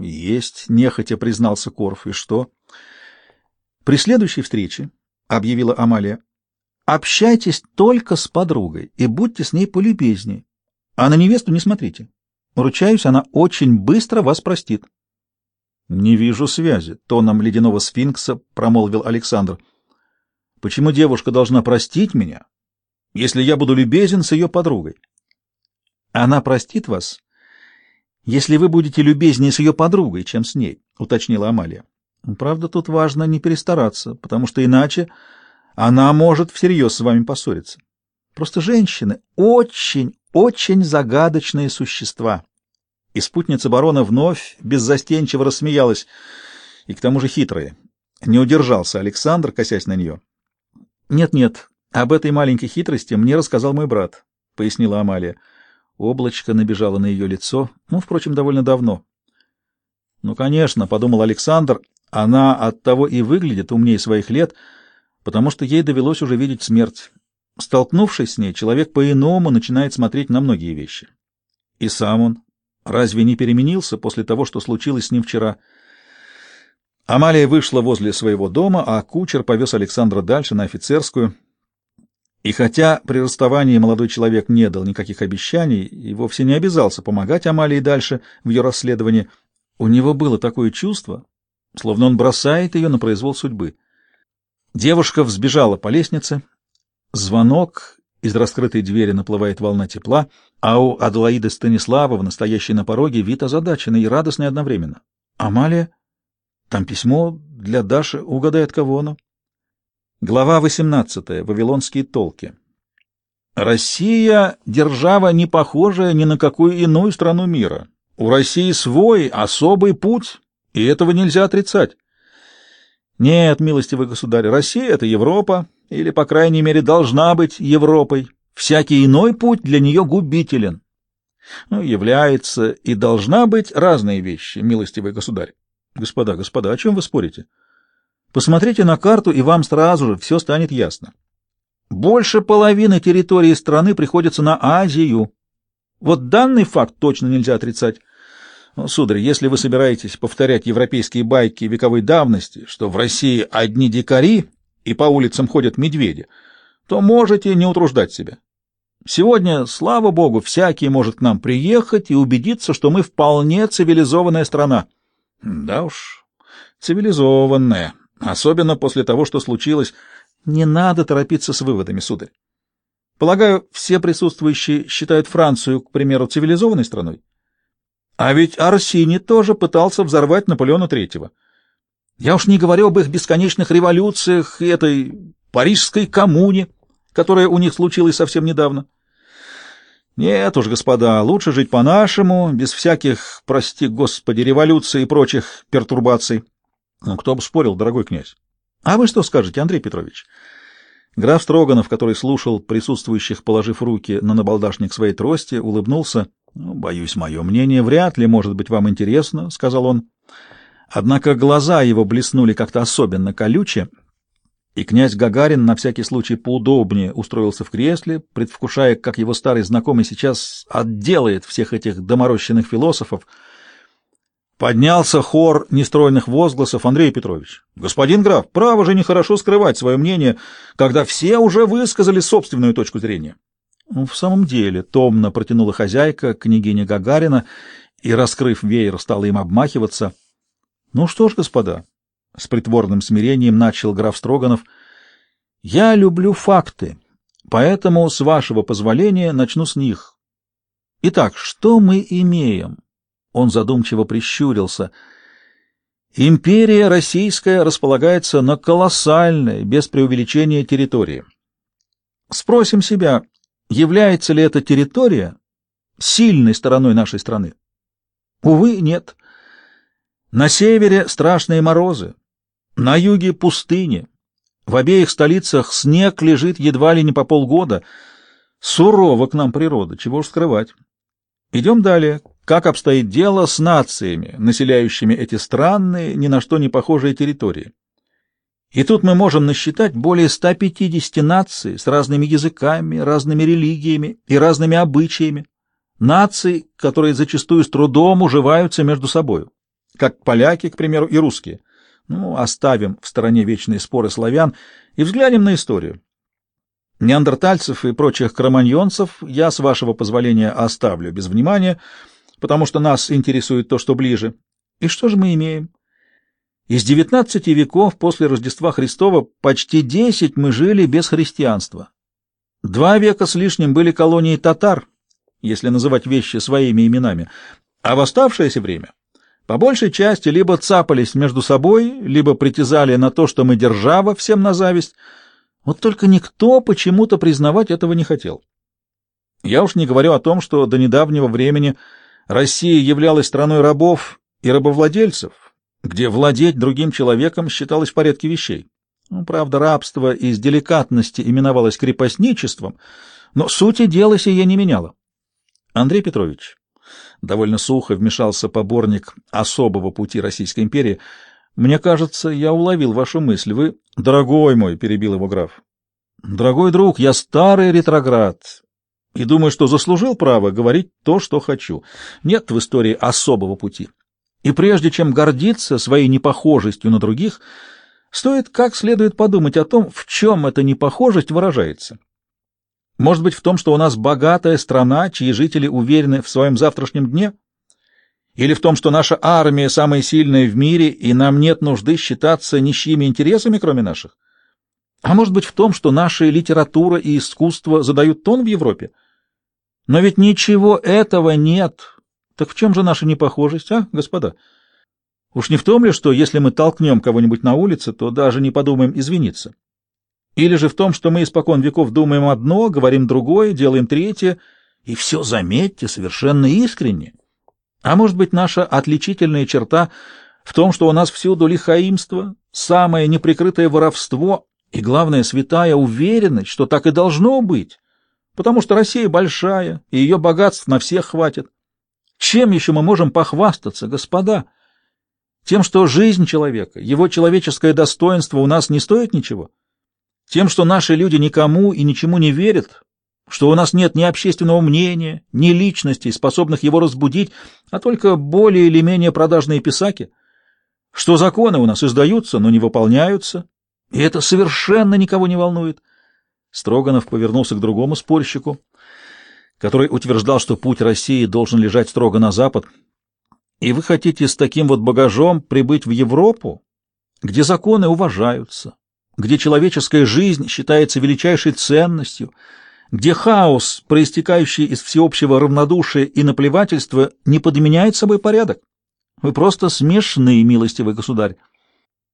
Есть, нехотя признался Корф. И что? При следующей встрече, объявила Амалия, общайтесь только с подругой и будьте с ней полюбезнее. А на невесту не смотрите. Ручаюсь, она очень быстро вас простит. Не вижу связи, тоном ледяного сфинкса промолвил Александр. Почему девушка должна простить меня, если я буду любезен с ее подругой? Она простит вас, если вы будете любезнее с ее подругой, чем с ней, уточнила Амалия. Правда, тут важно не перестараться, потому что иначе она может всерьез с вами поссориться. Просто женщины очень, очень загадочные существа. И спутница барона вновь беззастенчиво рассмеялась, и к тому же хитрые. Не удержался Александр, косясь на нее. «Нет-нет, об этой маленькой хитрости мне рассказал мой брат», — пояснила Амалия. Облачко набежало на ее лицо, ну, впрочем, довольно давно. «Ну, конечно», — подумал Александр, — «она оттого и выглядит умнее своих лет, потому что ей довелось уже видеть смерть. Столкнувшись с ней, человек по-иному начинает смотреть на многие вещи. И сам он разве не переменился после того, что случилось с ним вчера?» Амалия вышла возле своего дома, а кучер повез Александра дальше, на офицерскую. И хотя при расставании молодой человек не дал никаких обещаний и вовсе не обязался помогать Амалии дальше в ее расследовании, у него было такое чувство, словно он бросает ее на произвол судьбы. Девушка взбежала по лестнице. Звонок, из раскрытой двери наплывает волна тепла, а у Аделаиды Станиславовны, стоящей на пороге, вид озадаченный и радостный одновременно. «Амалия?» Там письмо для Даши, угадай, от кого оно. Глава 18. Вавилонские толки. Россия — держава, не похожая ни на какую иную страну мира. У России свой особый путь, и этого нельзя отрицать. Нет, милостивый государь, Россия — это Европа, или, по крайней мере, должна быть Европой. Всякий иной путь для нее губителен. Ну, является и должна быть разные вещи, милостивый государь. Господа, господа, о чем вы спорите? Посмотрите на карту, и вам сразу же все станет ясно. Больше половины территории страны приходится на Азию. Вот данный факт точно нельзя отрицать. Ну, сударь, если вы собираетесь повторять европейские байки вековой давности, что в России одни дикари и по улицам ходят медведи, то можете не утруждать себя. Сегодня, слава богу, всякий может к нам приехать и убедиться, что мы вполне цивилизованная страна. Да уж, цивилизованная, особенно после того, что случилось. Не надо торопиться с выводами, сударь. Полагаю, все присутствующие считают Францию, к примеру, цивилизованной страной. А ведь Арсини тоже пытался взорвать Наполеона Третьего. Я уж не говорю об их бесконечных революциях и этой парижской коммуне, которая у них случилась совсем недавно. Нет уж, господа, лучше жить по-нашему, без всяких, прости господи, революций и прочих пертурбаций. Ну, кто бы спорил, дорогой князь. А вы что скажете, Андрей Петрович? Граф Строганов, который слушал присутствующих, положив руки на набалдашник своей трости, улыбнулся. Ну, «Боюсь, мое мнение вряд ли может быть вам интересно», — сказал он. Однако глаза его блеснули как-то особенно колюче, и князь Гагарин на всякий случай поудобнее устроился в кресле, предвкушая, как его старый знакомый сейчас отделает всех этих доморощенных философов. Поднялся хор нестройных возгласов Андрей Петрович. «Господин граф, право же нехорошо скрывать свое мнение, когда все уже высказали собственную точку зрения». Ну, в самом деле, томно протянула хозяйка, княгиня Гагарина, и, раскрыв веер, стала им обмахиваться. «Ну что ж, господа, с притворным смирением начал граф Строганов. Я люблю факты, поэтому, с вашего позволения, начну с них. Итак, что мы имеем? Он задумчиво прищурился. Империя российская располагается на колоссальной, без преувеличения, территории. Спросим себя, является ли эта территория сильной стороной нашей страны? Увы, нет. На севере страшные морозы, на юге пустыни. В обеих столицах снег лежит едва ли не по полгода. Сурова к нам природа, чего уж скрывать. Идем далее. Как обстоит дело с нациями, населяющими эти странные, ни на что не похожие территории? И тут мы можем насчитать более 150 наций с разными языками, разными религиями и разными обычаями. Наций, которые зачастую с трудом уживаются между собой. как поляки, к примеру, и русские. Ну, оставим в стороне вечные споры славян и взглянем на историю. Неандертальцев и прочих кроманьонцев я, с вашего позволения, оставлю без внимания, потому что нас интересует то, что ближе. И что же мы имеем? Из девятнадцати веков после Рождества Христова почти десять мы жили без христианства. Два века с лишним были колонией татар, если называть вещи своими именами, а в оставшееся время по большей части либо цапались между собой, либо притязали на то, что мы держава всем на зависть. Вот только никто почему-то признавать этого не хотел. Я уж не говорю о том, что до недавнего времени Россия являлась страной рабов и рабовладельцев, где владеть другим человеком считалось в порядке вещей. Ну, правда, рабство из деликатности именовалось крепостничеством, но сути дела сие не меняло. Андрей Петрович, довольно сухо вмешался поборник особого пути Российской империи, мне кажется, я уловил вашу мысль. Вы, дорогой мой, перебил его граф. Дорогой друг, я старый ретроград и думаю, что заслужил право говорить то, что хочу. Нет в истории особого пути. И прежде чем гордиться своей непохожестью на других, стоит как следует подумать о том, в чем эта непохожесть выражается. Может быть, в том, что у нас богатая страна, чьи жители уверены в своем завтрашнем дне? Или в том, что наша армия самая сильная в мире, и нам нет нужды считаться ничьими интересами, кроме наших? А может быть, в том, что наша литература и искусство задают тон в Европе? Но ведь ничего этого нет. Так в чем же наша непохожесть, а, господа? Уж не в том ли, что если мы толкнем кого-нибудь на улице, то даже не подумаем извиниться? Или же в том, что мы испокон веков думаем одно, говорим другое, делаем третье, и все, заметьте, совершенно искренне? А может быть, наша отличительная черта в том, что у нас всюду лихаимство, самое неприкрытое воровство и, главное, святая уверенность, что так и должно быть, потому что Россия большая, и ее богатств на всех хватит. Чем еще мы можем похвастаться, господа? Тем, что жизнь человека, его человеческое достоинство у нас не стоит ничего? Тем, что наши люди никому и ничему не верят, что у нас нет ни общественного мнения, ни личностей, способных его разбудить, а только более или менее продажные писаки, что законы у нас издаются, но не выполняются, и это совершенно никого не волнует. Строганов повернулся к другому спорщику, который утверждал, что путь России должен лежать строго на запад. И вы хотите с таким вот багажом прибыть в Европу, где законы уважаются, где человеческая жизнь считается величайшей ценностью, где хаос, проистекающий из всеобщего равнодушия и наплевательства, не подменяет собой порядок. Вы просто смешны, милостивый государь.